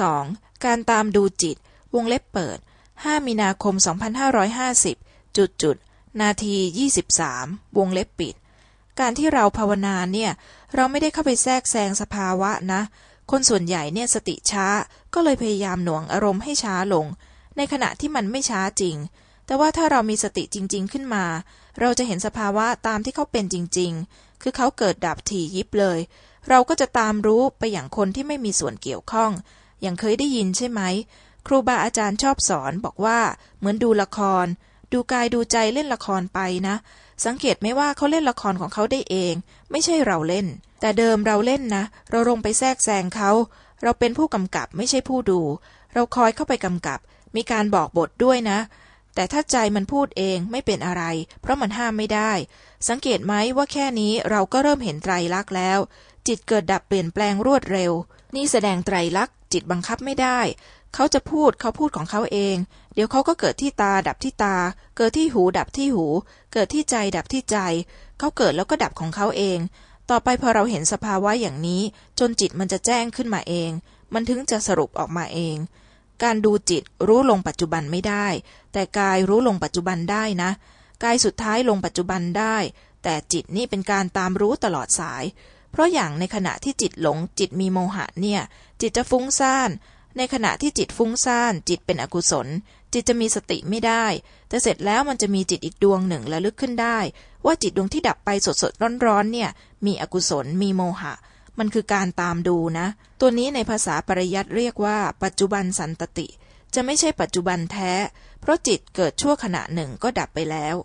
2. การตามดูจิต วงเล็บเปิด 5 มีนาคม 2550 จุดจุด นาที 23 วงเล็บปิด การที่เราภาวนาเนี่ย เราไม่ได้เข้าไปแทรกแซงสภาวะนะ คนส่วนใหญ่เนี่ยสติช้า ก็เลยพยายามหน่วงอารมณ์ให้ช้าลง ในขณะที่มันไม่ช้าจริง แต่ว่าถ้าเรามีสติจริง ๆ ขึ้นมา เราจะเห็นสภาวะตามที่เขาเป็นจริง ๆ คือเขาเกิดดับถี่ยิบเลยเราก็จะตามรู้ไปอย่างคนที่ไม่มีส่วนเกี่ยวข้อง อย่างเคยได้ยินใช่ไหม ครูบาอาจารย์ชอบสอนบอกว่า เหมือนดูละคร ดูกายดูใจเล่นละครไปนะ สังเกตไหมว่าเขาเล่นละครของเขาได้เอง ไม่ใช่เราเล่น แต่เดิมเราเล่นนะ เราลงไปแทรกแซงเขา เราเป็นผู้กำกับไม่ใช่ผู้ดู เราคอยเข้าไปกำกับ มีการบอกบทด้วยนะ แต่ถ้าใจมันพูดเองไม่เป็นอะไร เพราะมันห้ามไม่ได้ สังเกตไหมว่าแค่นี้เราก็เริ่มเห็นไตรลักษณ์แล้ว จิตเกิดดับเปลี่ยนแปลงรวดเร็ว นี่แสดงไตรลักษณ์จิตบังคับไม่ได้ เขาจะพูดเขาพูดของเขาเอง เดี๋ยวเขาก็เกิดที่ตาดับที่ตา เกิดที่หูดับที่หู เกิดที่ใจดับที่ใจ เขาเกิดแล้วก็ดับของเขาเอง ต่อไปพอเราเห็นสภาวะอย่างนี้ จนจิตมันจะแจ้งขึ้นมาเอง มันถึงจะสรุปออกมาเอง การดูจิตรู้ลงปัจจุบันไม่ได้ แต่กายรู้ลงปัจจุบันได้นะ กายสุดท้ายลงปัจจุบันได้ แต่จิตนี่เป็นการตามรู้ตลอดสาย เพราะอย่างในขณะที่จิตหลงจิตมีโมหะเนี่ย จิตจะฟุ้งซ่าน ในขณะที่จิตฟุ้งซ่าน จิตเป็นอกุศล จิตจะมีสติไม่ได้ แต่เสร็จแล้วมันจะมีจิตอีกดวงหนึ่งระลึกขึ้นได้ ว่าจิตดวงที่ดับไปสดสดร้อนร้อนๆเนี่ย มีอกุศลมีโมหะ มันคือการตามดูนะ ตัวนี้ในภาษาปริยัติเรียกว่า ปัจจุบันสันตติ จะไม่ใช่ปัจจุบันแท้ เพราะจิตเกิดชั่วขณะหนึ่งก็ดับไปแล้ว